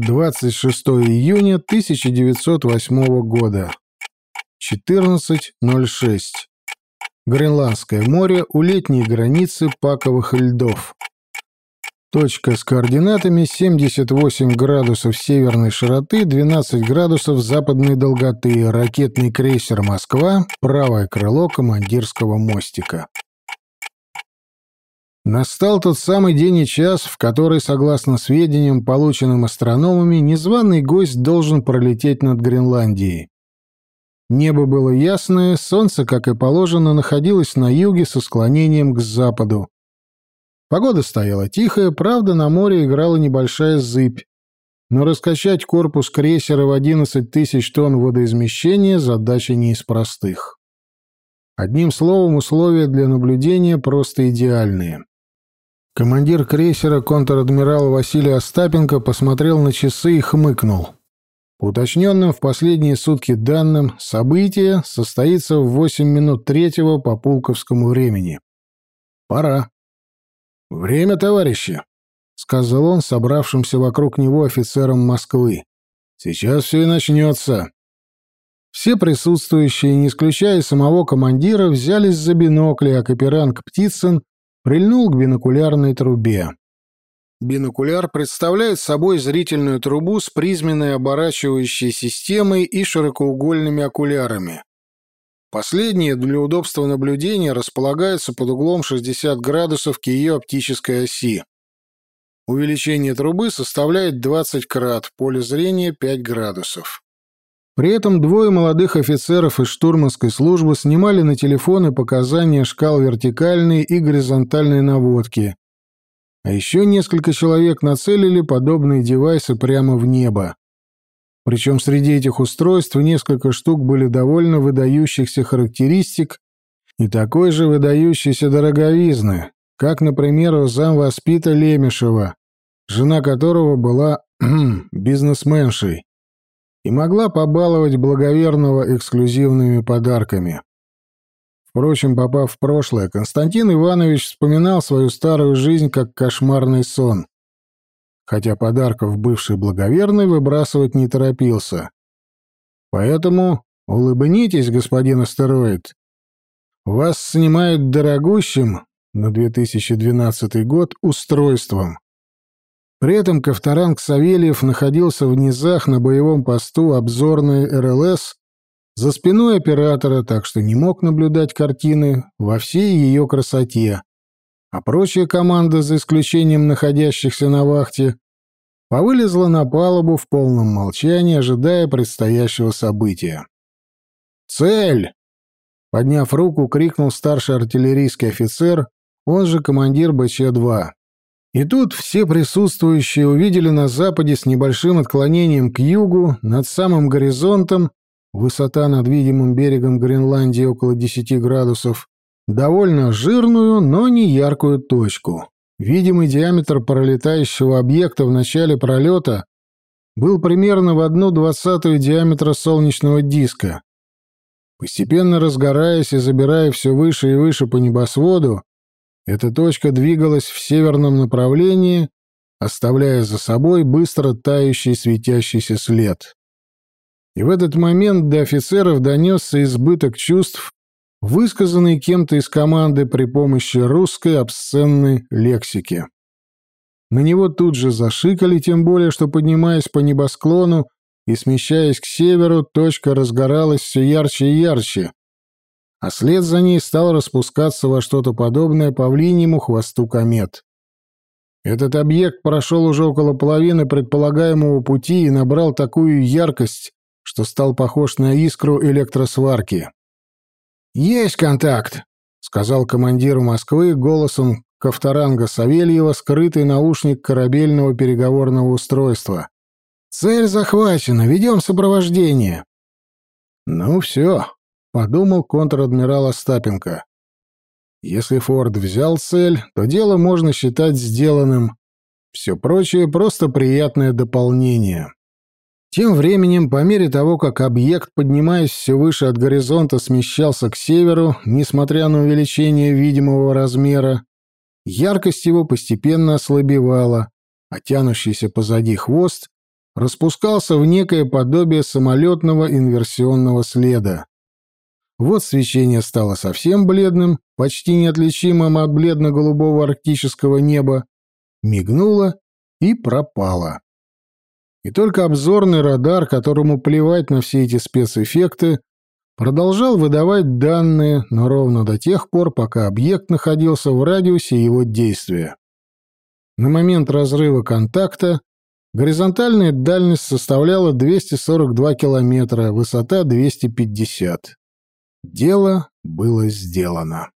26 июня 1908 года. 14.06. Гренландское море у летней границы паковых льдов. Точка с координатами 78 градусов северной широты, 12 градусов западной долготы. Ракетный крейсер «Москва», правое крыло командирского мостика. Настал тот самый день и час, в который, согласно сведениям, полученным астрономами, незваный гость должен пролететь над Гренландией. Небо было ясное, солнце, как и положено, находилось на юге со склонением к западу. Погода стояла тихая, правда, на море играла небольшая зыбь. Но раскачать корпус крейсера в 11 тысяч тонн водоизмещения – задача не из простых. Одним словом, условия для наблюдения просто идеальные. Командир крейсера контр-адмирал Василий Остапенко посмотрел на часы и хмыкнул. Уточненным в последние сутки данным, событие состоится в 8 минут третьего по пулковскому времени. Пора. «Время, товарищи», — сказал он собравшимся вокруг него офицерам Москвы. «Сейчас все и начнется». Все присутствующие, не исключая самого командира, взялись за бинокли, а Каперанг Птицын прильнул к бинокулярной трубе. Бинокуляр представляет собой зрительную трубу с призменной оборачивающей системой и широкоугольными окулярами. Последние для удобства наблюдения располагаются под углом 60 градусов к ее оптической оси. Увеличение трубы составляет 20 крат, поле зрения 5 градусов. При этом двое молодых офицеров из штурманской службы снимали на телефоны показания шкал вертикальной и горизонтальной наводки. А еще несколько человек нацелили подобные девайсы прямо в небо. Причем среди этих устройств несколько штук были довольно выдающихся характеристик и такой же выдающейся дороговизны, как, например, у замвоспита Лемешева, жена которого была бизнесменшей и могла побаловать благоверного эксклюзивными подарками. Впрочем, попав в прошлое, Константин Иванович вспоминал свою старую жизнь как кошмарный сон хотя подарков бывший благоверный выбрасывать не торопился. Поэтому улыбнитесь, господин астероид. Вас снимают дорогущим на 2012 год устройством. При этом Ковторанг Савельев находился в низах на боевом посту обзорной РЛС за спиной оператора, так что не мог наблюдать картины во всей ее красоте а прочая команда, за исключением находящихся на вахте, повылезла на палубу в полном молчании, ожидая предстоящего события. «Цель!» — подняв руку, крикнул старший артиллерийский офицер, он же командир БЧ-2. И тут все присутствующие увидели на западе с небольшим отклонением к югу, над самым горизонтом, высота над видимым берегом Гренландии около 10 градусов, довольно жирную, но не яркую точку. Видимый диаметр пролетающего объекта в начале пролета был примерно в одну двадцатую диаметра солнечного диска. Постепенно разгораясь и забирая все выше и выше по небосводу, эта точка двигалась в северном направлении, оставляя за собой быстро тающий светящийся след. И в этот момент до офицеров донесся избыток чувств, высказанный кем-то из команды при помощи русской обсценной лексики. На него тут же зашикали, тем более, что, поднимаясь по небосклону и смещаясь к северу, точка разгоралась все ярче и ярче, а след за ней стал распускаться во что-то подобное павлиньему хвосту комет. Этот объект прошел уже около половины предполагаемого пути и набрал такую яркость, что стал похож на искру электросварки. «Есть контакт», — сказал командиру Москвы голосом Ковторанга Савельева скрытый наушник корабельного переговорного устройства. «Цель захвачена, ведем сопровождение». «Ну все», — подумал контр-адмирал Остапенко. «Если Форд взял цель, то дело можно считать сделанным. Все прочее — просто приятное дополнение». Тем временем, по мере того, как объект, поднимаясь все выше от горизонта, смещался к северу, несмотря на увеличение видимого размера, яркость его постепенно ослабевала, а тянущийся позади хвост распускался в некое подобие самолетного инверсионного следа. Вот свечение стало совсем бледным, почти неотличимым от бледно-голубого арктического неба, мигнуло и пропало. И только обзорный радар, которому плевать на все эти спецэффекты, продолжал выдавать данные, но ровно до тех пор, пока объект находился в радиусе его действия. На момент разрыва контакта горизонтальная дальность составляла 242 километра, высота 250. Дело было сделано.